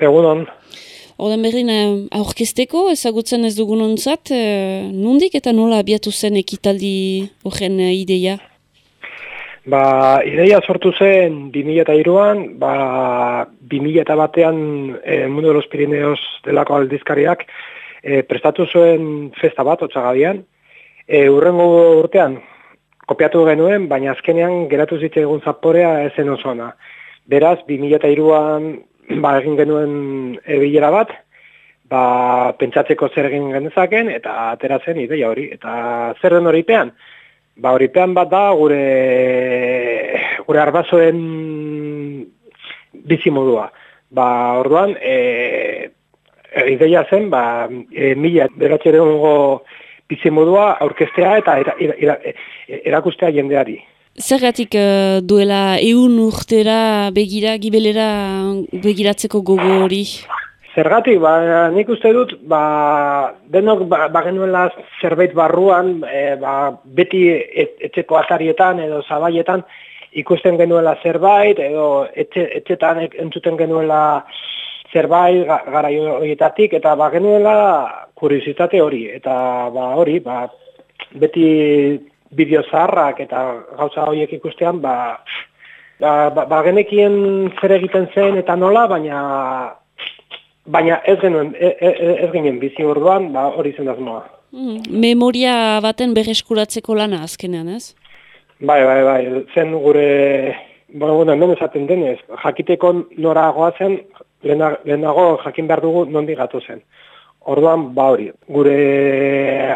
Egunon. Oden berrin aurkezteko, ezagutzen ez dugun ontzat, e, nundik eta nola abiatu zen ekitaldi horren e, ideia? Ba, ideia sortu zen 2002an, ba, 2000 batean e, Mundo de los Pirineos delako aldizkariak e, prestatu zuen festa bat, otxagadian. E, urrengo urtean, kopiatu genuen, baina azkenean geratu zitzen egun zaporea ezen osona. Beraz, 2002an ba, egin genuen ebilera bat, ba, pentsatzeko zer egin genezaken, eta ateratzen ideia hori. Eta zer den hori pean? Ba, hori pean bat da, gure, gure arbazoen bizimodua. Ba, orduan, e, ideia zen, ba, e, mila beratxeren bizimodua aurkestea eta erakustea jendeari. Zergatik uh, duela eun urtera begira, gibelera begiratzeko gogo hori? Zergatik, ba, nik uste dut, ba, denok ba, ba genuela zerbait barruan, e, ba, beti et, etxeko atarietan edo zabaietan ikusten genuela zerbait, edo etxe, etxetan entzuten genuela zerbait gara horietatik, eta ba genuela kuriozitate hori, eta ba hori, ba, beti bideo zaharrak eta gauza horiek ikustean, ba, ba, ba, ba genekien zer egiten zen eta nola, baina baina ez genuen, e, e, e, ez genuen bizi orduan, ba, hori zen dazmoa. Mm, memoria baten berreskuratzeko lana azkenean, ez? Bai, bai, bai, zen gure, bueno, bueno, hemen esaten denez, jakiteko nora zen, lehenago jakin behar dugu nondi gatu zen. Orduan, ba hori, gure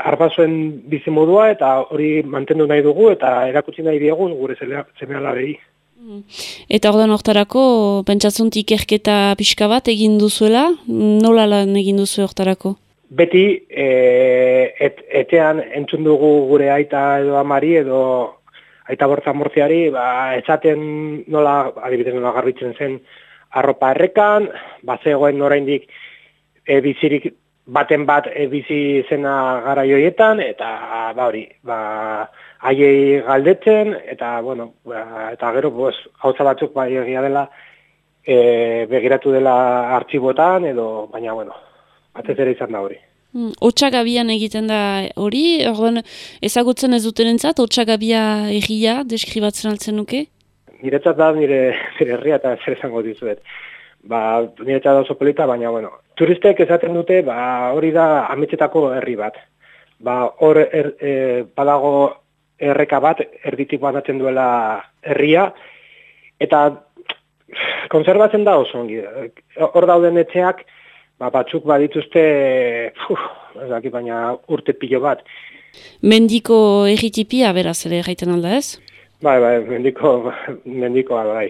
arbazoen bizimodua eta hori mantendu nahi dugu eta erakutsi nahi diegu gure zemea labei. Mm. Eta orduan hortarako, pentsatzunt erketa pixka bat egin duzuela, nola lan egin duzu hortarako? Beti, e, et, etean entzun dugu gure aita edo amari edo aita bortza mortziari, ba, etzaten nola, adibidez nola garbitzen zen, arropa errekan, ba, zegoen oraindik e, bizirik baten bat e, bizi zena gara joietan, eta ba hori, ba, haiei galdetzen, eta, bueno, ba, eta gero, pues, hauza batzuk bai egia dela, e, begiratu dela artxibotan, edo, baina, bueno, batez ere izan da hori. Hmm, Otsagabian egiten da hori, orduan ezagutzen ez duten entzat, Otsagabia egia deskribatzen altzen nuke? Niretzat da nire, nire herria eta zer esango dizuet ba, niretzat oso polita, baina, bueno, turistek esaten dute, ba, hori da ametxetako herri bat. Ba, hor, er, e, badago erreka bat, erditik banatzen duela herria, eta konservatzen da oso ongi. Hor dauden etxeak, ba, batzuk badituzte, uf, ez baina urte pilo bat. Mendiko egitipia, beraz, ere gaiten alda ez? Bai, bai, mendiko, mendiko, bai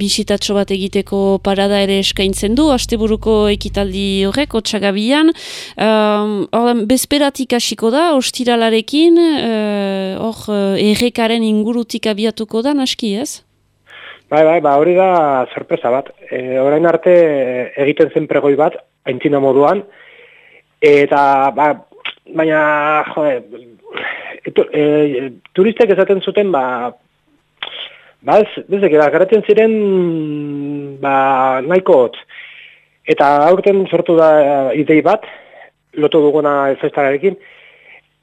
bisitatxo bat egiteko parada ere eskaintzen du, asteburuko ekitaldi horrek, otxagabian. Um, bezperatik hasiko da, ostiralarekin, uh, hor, uh, errekaren ingurutik abiatuko da, naski ez? Bai, bai, ba, hori da sorpresa bat. E, orain arte egiten zen pregoi bat, aintzina moduan, eta, ba, baina, jode, e, turistek esaten zuten, ba, Ba ez, bezek, garatzen ziren, ba, nahiko hotz. Eta aurten sortu da uh, idei bat, lotu duguna festarekin,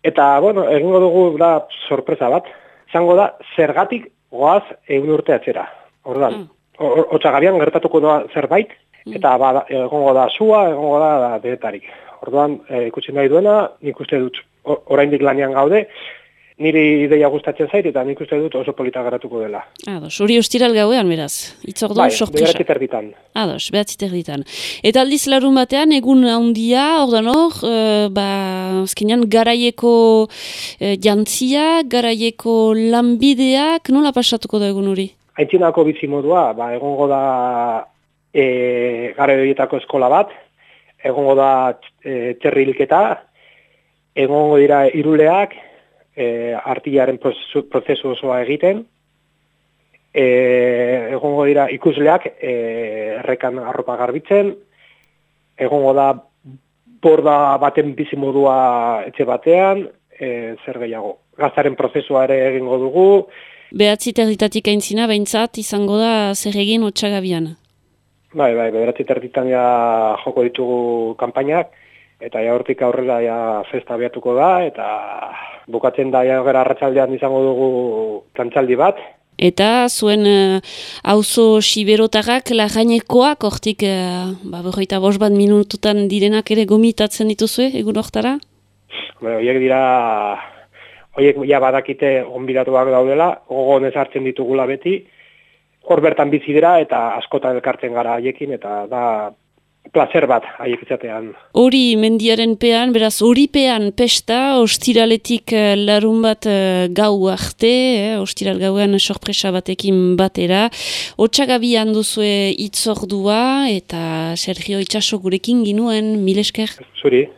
eta, bueno, egingo dugu da sorpresa bat. Zango da, zergatik goaz egun urte atzera. Ordan, mm. otxagabian gertatuko da zerbait, mm. eta ba, egongo da sua, egongo da, da deretarik. Orduan, e, ikutzen nahi duena, nik uste dut, oraindik lanean gaude, niri ideia gustatzen zait eta nik uste dut oso polita garatuko dela. Ados, hori ustiral gauean beraz, itzordu bai, sorpresa. Bai, erditan. Ados, behatzi. Eta aldiz larun batean, egun handia, ordan hor, uh, ba, azkenean garaieko uh, jantzia, garaieko lanbideak, nola pasatuko da egun hori? Aintzinako bizi modua, ba, egongo da e, garaioetako eskola bat, egongo da e, txerrilketa, egongo dira iruleak, e, artilaren prozesu, prozesu osoa egiten, e, egongo dira ikusleak e, errekan arropa garbitzen, egongo da borda baten bizimodua etxe batean, e, zer gehiago. Gaztaren prozesua ere egingo dugu. Behatzi territatik aintzina, behintzat izango da zer egin otxagabian? Bai, bai, bederatzi terditan ja joko ditugu kanpainak, eta ja hortik aurrera ja festa abiatuko da, eta bukatzen da ja gara arratsaldean izango dugu kantzaldi bat. Eta zuen uh, auzo siberotagak lagainekoak, hortik uh, ba, berroita bos bat minututan direnak ere gomitatzen dituzue, egun hortara? Horiek dira, horiek ja badakite onbidatuak daudela, gogonez hartzen ditugula beti, hor bertan bizi dira eta askotan elkartzen gara haiekin eta da placer bat haiek izatean. Hori mendiaren pean, beraz hori pean pesta, ostiraletik uh, larun bat uh, gau arte, eh, ostiral gauan sorpresa batekin batera. Otsagabian duzue itzordua eta Sergio Itxaso gurekin ginuen, milesker? Zuri.